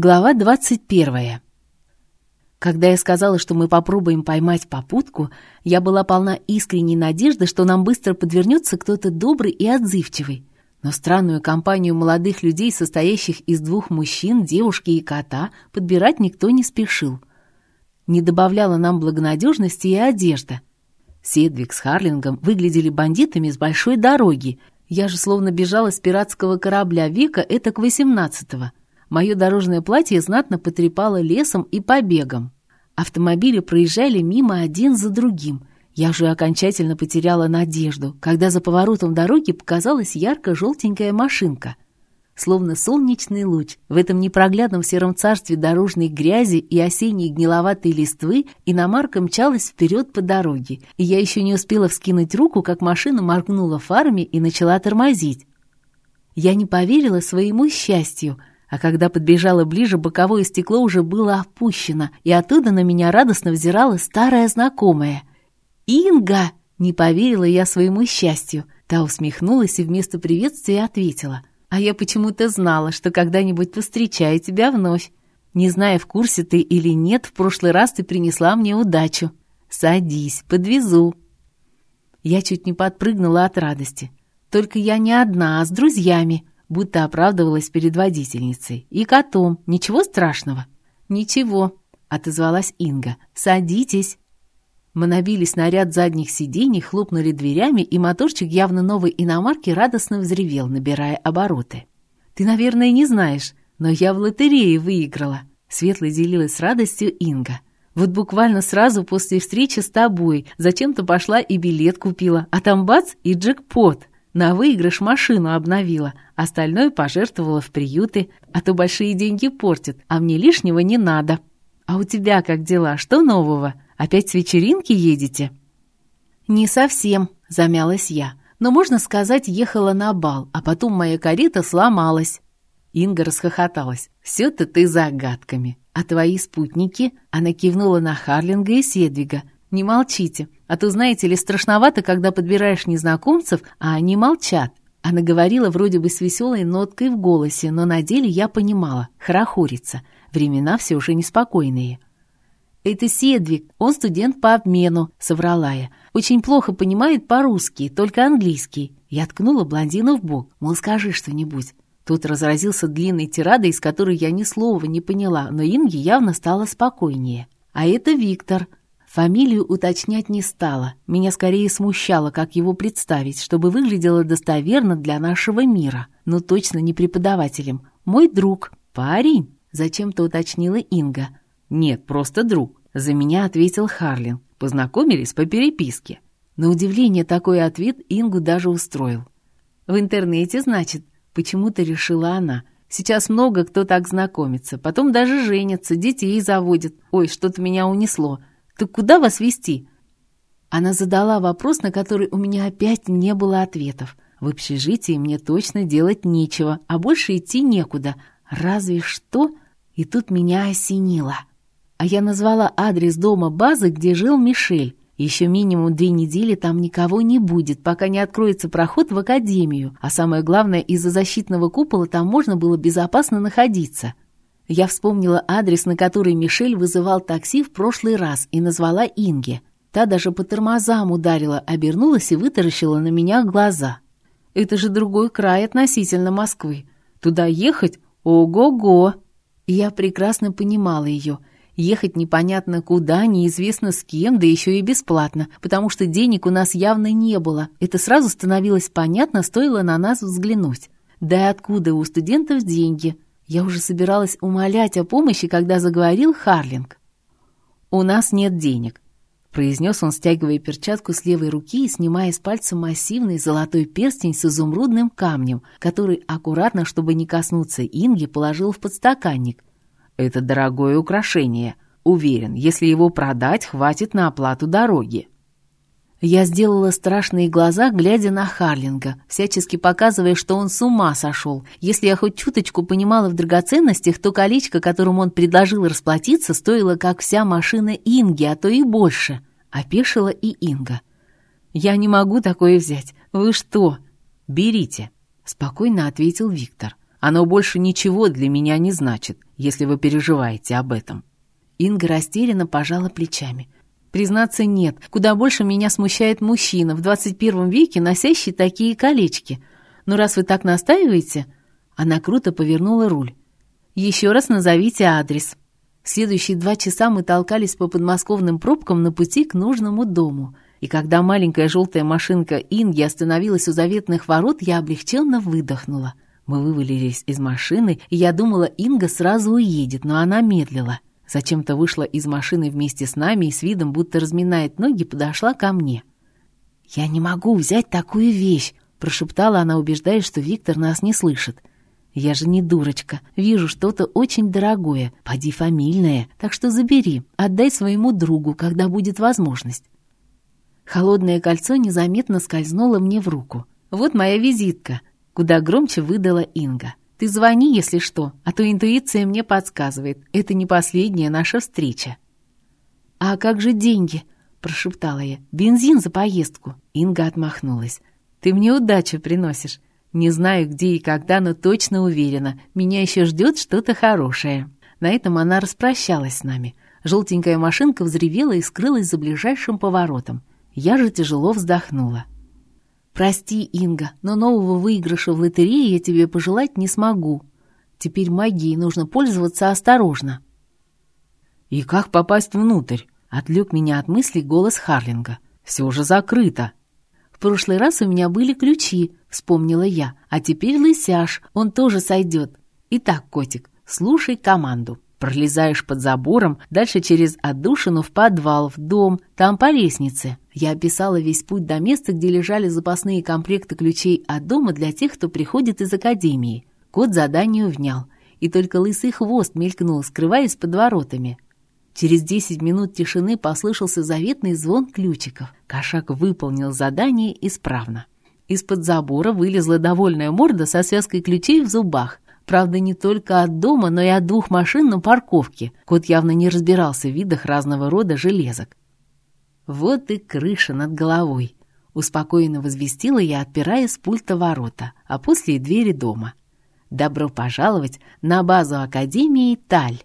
Глава 21. Когда я сказала, что мы попробуем поймать попутку, я была полна искренней надежды, что нам быстро подвернется кто-то добрый и отзывчивый. Но странную компанию молодых людей, состоящих из двух мужчин, девушки и кота, подбирать никто не спешил. Не добавляла нам благонадежности и одежда. Седвик с Харлингом выглядели бандитами с большой дороги. Я же словно бежала с пиратского корабля века этак восемнадцатого. Мое дорожное платье знатно потрепало лесом и побегом. Автомобили проезжали мимо один за другим. Я же окончательно потеряла надежду, когда за поворотом дороги показалась ярко-желтенькая машинка. Словно солнечный луч, в этом непроглядном сером царстве дорожной грязи и осенней гниловатой листвы иномарка мчалась вперед по дороге, и я еще не успела вскинуть руку, как машина моргнула фарами и начала тормозить. Я не поверила своему счастью — а когда подбежала ближе, боковое стекло уже было опущено, и оттуда на меня радостно взирала старая знакомая. «Инга!» — не поверила я своему счастью. Та усмехнулась и вместо приветствия ответила. «А я почему-то знала, что когда-нибудь повстречаю тебя вновь. Не зная, в курсе ты или нет, в прошлый раз ты принесла мне удачу. Садись, подвезу». Я чуть не подпрыгнула от радости. Только я не одна, а с друзьями будто оправдывалась перед водительницей. «И котом. Ничего страшного?» «Ничего», — отозвалась Инга. «Садитесь». Мы набились на ряд задних сидений, хлопнули дверями, и моторчик явно новой иномарки радостно взревел, набирая обороты. «Ты, наверное, не знаешь, но я в лотерее выиграла», — светло делилась с радостью Инга. «Вот буквально сразу после встречи с тобой зачем-то пошла и билет купила, а там бац и джекпот. На выигрыш машину обновила, остальное пожертвовала в приюты, а то большие деньги портят, а мне лишнего не надо. А у тебя как дела? Что нового? Опять с вечеринки едете?» «Не совсем», — замялась я. «Но, можно сказать, ехала на бал, а потом моя карета сломалась». Инга расхохоталась. «Все-то ты загадками. А твои спутники?» Она кивнула на Харлинга и Седвига. «Не молчите. А то, знаете ли, страшновато, когда подбираешь незнакомцев, а они молчат. Она говорила вроде бы с веселой ноткой в голосе, но на деле я понимала, хорохорится. Времена все уже неспокойные. «Это Седвик, он студент по обмену», — соврала я. «Очень плохо понимает по-русски, только английский». Я ткнула блондина в бок, мол, скажи что-нибудь. Тут разразился длинной тирадой, из которой я ни слова не поняла, но Инге явно стало спокойнее. «А это Виктор», Фамилию уточнять не стала. Меня скорее смущало, как его представить, чтобы выглядело достоверно для нашего мира. Но точно не преподавателем. Мой друг. Парень. Зачем-то уточнила Инга. Нет, просто друг. За меня ответил Харлин. Познакомились по переписке. На удивление такой ответ Ингу даже устроил. В интернете, значит, почему-то решила она. Сейчас много кто так знакомится, потом даже женятся, детей заводят. Ой, что-то меня унесло. Так куда вас вести? Она задала вопрос, на который у меня опять не было ответов. В общежитии мне точно делать нечего, а больше идти некуда. Разве что... И тут меня осенило. А я назвала адрес дома базы, где жил Мишель. Еще минимум две недели там никого не будет, пока не откроется проход в академию. А самое главное, из-за защитного купола там можно было безопасно находиться. Я вспомнила адрес, на который Мишель вызывал такси в прошлый раз, и назвала Инге. Та даже по тормозам ударила, обернулась и вытаращила на меня глаза. «Это же другой край относительно Москвы. Туда ехать? Ого-го!» Я прекрасно понимала ее. Ехать непонятно куда, неизвестно с кем, да еще и бесплатно, потому что денег у нас явно не было. Это сразу становилось понятно, стоило на нас взглянуть. Да и откуда у студентов деньги? Я уже собиралась умолять о помощи, когда заговорил Харлинг. «У нас нет денег», — произнес он, стягивая перчатку с левой руки и снимая с пальца массивный золотой перстень с изумрудным камнем, который аккуратно, чтобы не коснуться Инги, положил в подстаканник. «Это дорогое украшение. Уверен, если его продать, хватит на оплату дороги». Я сделала страшные глаза, глядя на Харлинга, всячески показывая, что он с ума сошел. Если я хоть чуточку понимала в драгоценностях, то колечко, которым он предложил расплатиться, стоило как вся машина Инги, а то и больше. Опешила и Инга. «Я не могу такое взять. Вы что?» «Берите», — спокойно ответил Виктор. Оно больше ничего для меня не значит, если вы переживаете об этом». Инга растерянно пожала плечами. «Признаться, нет. Куда больше меня смущает мужчина в 21 веке, носящий такие колечки. Но раз вы так настаиваете...» Она круто повернула руль. «Еще раз назовите адрес». Следующие два часа мы толкались по подмосковным пробкам на пути к нужному дому. И когда маленькая желтая машинка Инги остановилась у заветных ворот, я облегченно выдохнула. Мы вывалились из машины, и я думала, Инга сразу уедет, но она медлила. Зачем-то вышла из машины вместе с нами и с видом, будто разминает ноги, подошла ко мне. «Я не могу взять такую вещь», — прошептала она, убеждаясь, что Виктор нас не слышит. «Я же не дурочка. Вижу что-то очень дорогое, поди фамильное, так что забери, отдай своему другу, когда будет возможность». Холодное кольцо незаметно скользнуло мне в руку. «Вот моя визитка», — куда громче выдала Инга. Ты звони, если что, а то интуиция мне подсказывает. Это не последняя наша встреча». «А как же деньги?» — прошептала я. «Бензин за поездку». Инга отмахнулась. «Ты мне удачу приносишь. Не знаю, где и когда, но точно уверена, меня еще ждет что-то хорошее». На этом она распрощалась с нами. Желтенькая машинка взревела и скрылась за ближайшим поворотом. Я же тяжело вздохнула. «Прости, Инга, но нового выигрыша в лотерее я тебе пожелать не смогу. Теперь магией нужно пользоваться осторожно». «И как попасть внутрь?» — отвлек меня от мыслей голос Харлинга. «Все уже закрыто». «В прошлый раз у меня были ключи», — вспомнила я. «А теперь лысяш, он тоже сойдет. Итак, котик, слушай команду». Пролезаешь под забором, дальше через отдушину в подвал, в дом, там по лестнице. Я описала весь путь до места, где лежали запасные комплекты ключей от дома для тех, кто приходит из академии. Кот заданию внял, и только лысый хвост мелькнул, скрываясь под воротами. Через десять минут тишины послышался заветный звон ключиков. Кошак выполнил задание исправно. Из-под забора вылезла довольная морда со связкой ключей в зубах. Правда, не только от дома, но и от двух машин на парковке. Кот явно не разбирался в видах разного рода железок. Вот и крыша над головой. Успокоенно возвестила я, отпирая с пульта ворота, а после и двери дома. Добро пожаловать на базу Академии Таль.